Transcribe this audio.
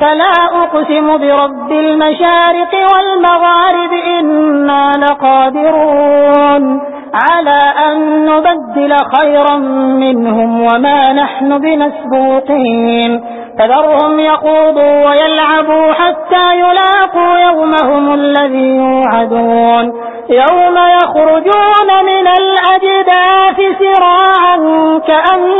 فلا أقسم برب المشارق والمغارب إنا لقادرون على أن نبدل خيرا منهم وما نحن بمسبوقين فذرهم يخوضوا ويلعبوا حتى يلاقوا يومهم الذي يوعدون يوم يخرجون من الأجداث سراعا كأنهم